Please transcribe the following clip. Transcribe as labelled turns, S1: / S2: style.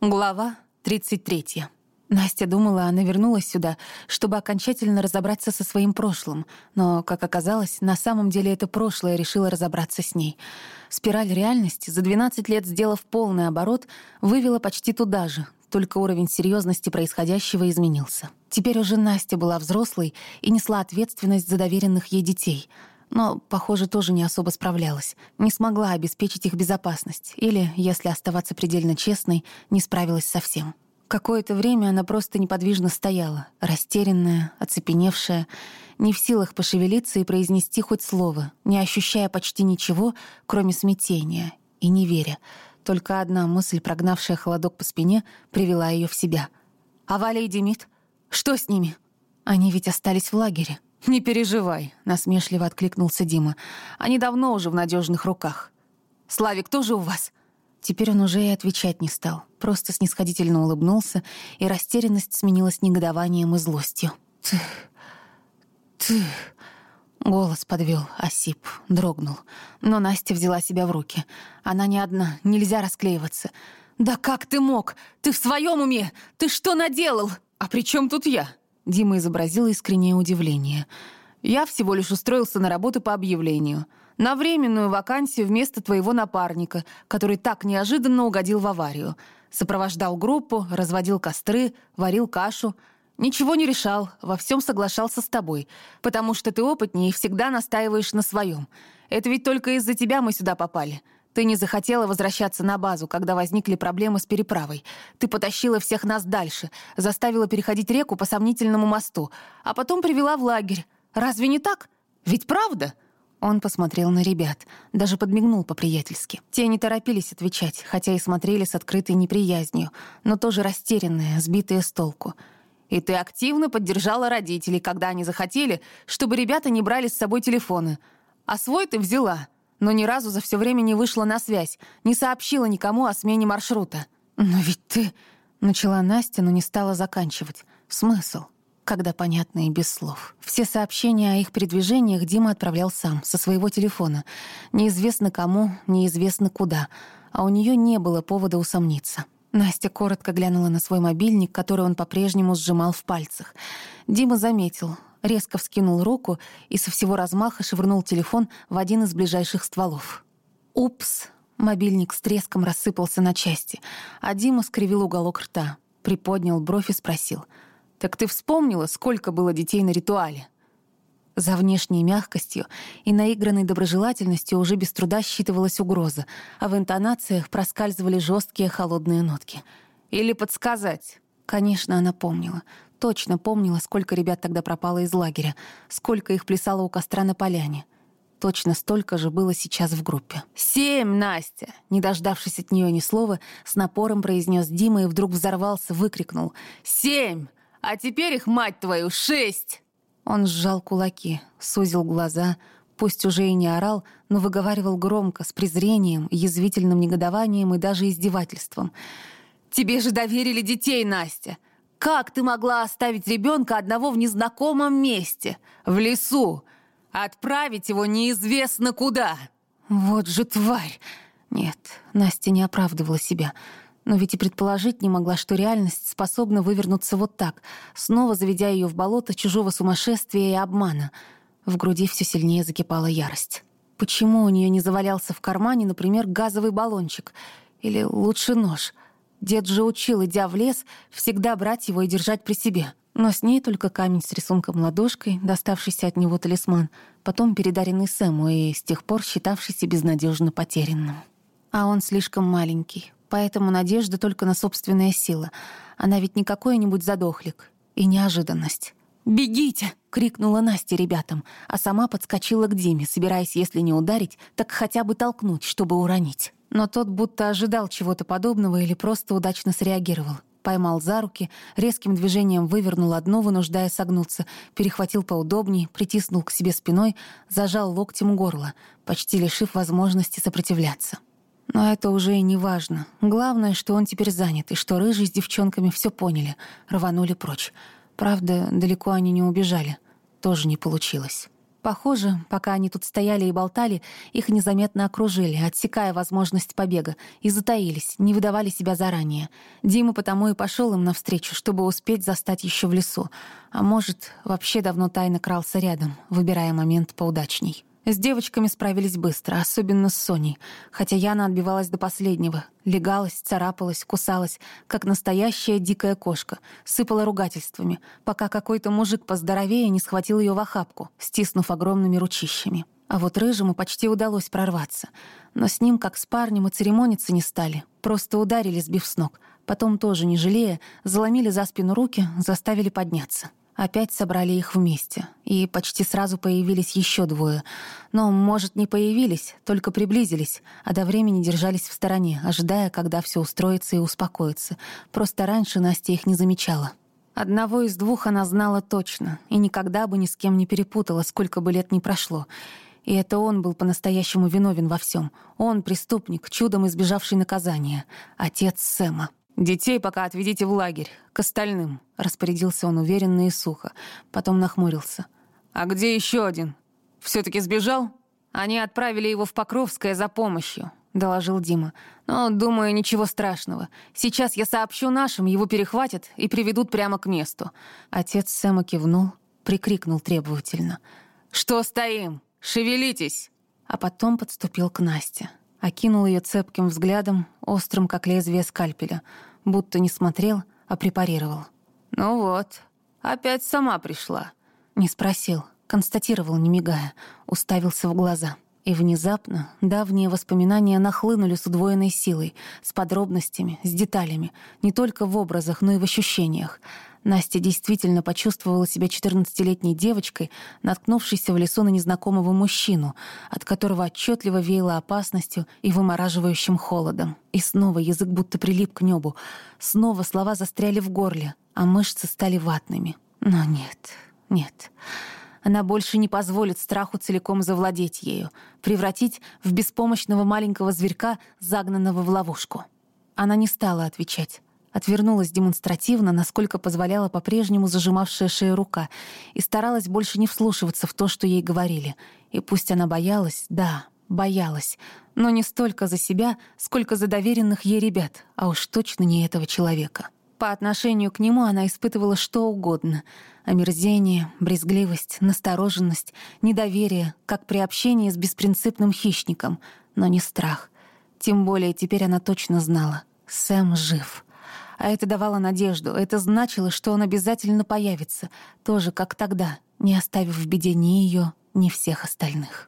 S1: Глава 33. Настя думала, она вернулась сюда, чтобы окончательно разобраться со своим прошлым, но, как оказалось, на самом деле это прошлое решило разобраться с ней. Спираль реальности, за 12 лет сделав полный оборот, вывела почти туда же, только уровень серьезности происходящего изменился. Теперь уже Настя была взрослой и несла ответственность за доверенных ей детей — но, похоже, тоже не особо справлялась. Не смогла обеспечить их безопасность. Или, если оставаться предельно честной, не справилась совсем. Какое-то время она просто неподвижно стояла, растерянная, оцепеневшая, не в силах пошевелиться и произнести хоть слово, не ощущая почти ничего, кроме смятения, и не веря. Только одна мысль, прогнавшая холодок по спине, привела ее в себя. «А Валя и Демид? Что с ними? Они ведь остались в лагере». «Не переживай», — насмешливо откликнулся Дима. «Они давно уже в надежных руках». «Славик тоже у вас?» Теперь он уже и отвечать не стал, просто снисходительно улыбнулся, и растерянность сменилась негодованием и злостью. «Ты... ты...» Голос подвел, осип, дрогнул. Но Настя взяла себя в руки. Она не одна, нельзя расклеиваться. «Да как ты мог? Ты в своем уме? Ты что наделал? А при чем тут я?» Дима изобразил искреннее удивление. «Я всего лишь устроился на работу по объявлению. На временную вакансию вместо твоего напарника, который так неожиданно угодил в аварию. Сопровождал группу, разводил костры, варил кашу. Ничего не решал, во всем соглашался с тобой, потому что ты опытнее и всегда настаиваешь на своем. Это ведь только из-за тебя мы сюда попали. Ты не захотела возвращаться на базу, когда возникли проблемы с переправой. Ты потащила всех нас дальше, заставила переходить реку по сомнительному мосту, а потом привела в лагерь. Разве не так? Ведь правда?» Он посмотрел на ребят, даже подмигнул по-приятельски. Те не торопились отвечать, хотя и смотрели с открытой неприязнью, но тоже растерянные, сбитые с толку. «И ты активно поддержала родителей, когда они захотели, чтобы ребята не брали с собой телефоны. А свой ты взяла но ни разу за все время не вышла на связь, не сообщила никому о смене маршрута. «Но ведь ты...» — начала Настя, но не стала заканчивать. «Смысл?» когда понятно и без слов. Все сообщения о их передвижениях Дима отправлял сам, со своего телефона. Неизвестно кому, неизвестно куда. А у нее не было повода усомниться. Настя коротко глянула на свой мобильник, который он по-прежнему сжимал в пальцах. Дима заметил резко вскинул руку и со всего размаха швырнул телефон в один из ближайших стволов. «Упс!» Мобильник с треском рассыпался на части, а Дима скривил уголок рта, приподнял бровь и спросил. «Так ты вспомнила, сколько было детей на ритуале?» За внешней мягкостью и наигранной доброжелательностью уже без труда считывалась угроза, а в интонациях проскальзывали жесткие холодные нотки. «Или подсказать?» Конечно, она помнила. Точно помнила, сколько ребят тогда пропало из лагеря, сколько их плясало у костра на поляне. Точно столько же было сейчас в группе. «Семь, Настя!» Не дождавшись от нее ни слова, с напором произнес Дима и вдруг взорвался, выкрикнул. «Семь! А теперь их, мать твою, шесть!» Он сжал кулаки, сузил глаза, пусть уже и не орал, но выговаривал громко, с презрением, язвительным негодованием и даже издевательством. «Тебе же доверили детей, Настя! Как ты могла оставить ребенка одного в незнакомом месте, в лесу? Отправить его неизвестно куда. Вот же тварь! Нет, Настя не оправдывала себя. Но ведь и предположить не могла, что реальность способна вывернуться вот так, снова заведя ее в болото чужого сумасшествия и обмана. В груди все сильнее закипала ярость. Почему у нее не завалялся в кармане, например, газовый баллончик? Или лучше нож — Дед же учил, идя в лес, всегда брать его и держать при себе. Но с ней только камень с рисунком ладошкой, доставшийся от него талисман, потом передаренный Сэму и с тех пор считавшийся безнадежно потерянным. А он слишком маленький, поэтому надежда только на собственная сила. Она ведь не какой-нибудь задохлик. И неожиданность. «Бегите!» — крикнула Настя ребятам, а сама подскочила к Диме, собираясь, если не ударить, так хотя бы толкнуть, чтобы уронить. Но тот будто ожидал чего-то подобного или просто удачно среагировал. Поймал за руки, резким движением вывернул одну, вынуждая согнуться, перехватил поудобнее, притиснул к себе спиной, зажал локтем горло, почти лишив возможности сопротивляться. Но это уже и не важно. Главное, что он теперь занят, и что рыжий с девчонками все поняли, рванули прочь. Правда, далеко они не убежали. Тоже не получилось. Похоже, пока они тут стояли и болтали, их незаметно окружили, отсекая возможность побега, и затаились, не выдавали себя заранее. Дима потому и пошел им навстречу, чтобы успеть застать еще в лесу. А может, вообще давно тайно крался рядом, выбирая момент поудачней. С девочками справились быстро, особенно с Соней, хотя Яна отбивалась до последнего. Легалась, царапалась, кусалась, как настоящая дикая кошка, сыпала ругательствами, пока какой-то мужик поздоровее не схватил ее в охапку, стиснув огромными ручищами. А вот Рыжему почти удалось прорваться. Но с ним, как с парнем, и церемониться не стали. Просто ударили, сбив с ног. Потом, тоже не жалея, заломили за спину руки, заставили подняться. Опять собрали их вместе, и почти сразу появились еще двое. Но, может, не появились, только приблизились, а до времени держались в стороне, ожидая, когда все устроится и успокоится. Просто раньше Настя их не замечала. Одного из двух она знала точно, и никогда бы ни с кем не перепутала, сколько бы лет ни прошло. И это он был по-настоящему виновен во всем. Он — преступник, чудом избежавший наказания. Отец Сэма. «Детей пока отведите в лагерь, к остальным», — распорядился он уверенно и сухо. Потом нахмурился. «А где еще один? Все-таки сбежал?» «Они отправили его в Покровское за помощью», — доложил Дима. «Но, думаю, ничего страшного. Сейчас я сообщу нашим, его перехватят и приведут прямо к месту». Отец Сэма кивнул, прикрикнул требовательно. «Что стоим? Шевелитесь!» А потом подступил к Насте. Окинул ее цепким взглядом, острым, как лезвие скальпеля — будто не смотрел, а препарировал. «Ну вот, опять сама пришла». Не спросил, констатировал, не мигая, уставился в глаза. И внезапно давние воспоминания нахлынули с удвоенной силой, с подробностями, с деталями, не только в образах, но и в ощущениях. Настя действительно почувствовала себя четырнадцатилетней девочкой, наткнувшейся в лесу на незнакомого мужчину, от которого отчетливо веяло опасностью и вымораживающим холодом. И снова язык будто прилип к небу, снова слова застряли в горле, а мышцы стали ватными. Но нет, нет. Она больше не позволит страху целиком завладеть ею, превратить в беспомощного маленького зверька, загнанного в ловушку. Она не стала отвечать. Отвернулась демонстративно, насколько позволяла по-прежнему зажимавшая шею рука, и старалась больше не вслушиваться в то, что ей говорили. И пусть она боялась, да, боялась, но не столько за себя, сколько за доверенных ей ребят, а уж точно не этого человека. По отношению к нему она испытывала что угодно — омерзение, брезгливость, настороженность, недоверие, как при общении с беспринципным хищником, но не страх. Тем более теперь она точно знала — Сэм жив — а это давало надежду, это значило, что он обязательно появится, тоже как тогда, не оставив в беде ни ее, ни всех остальных.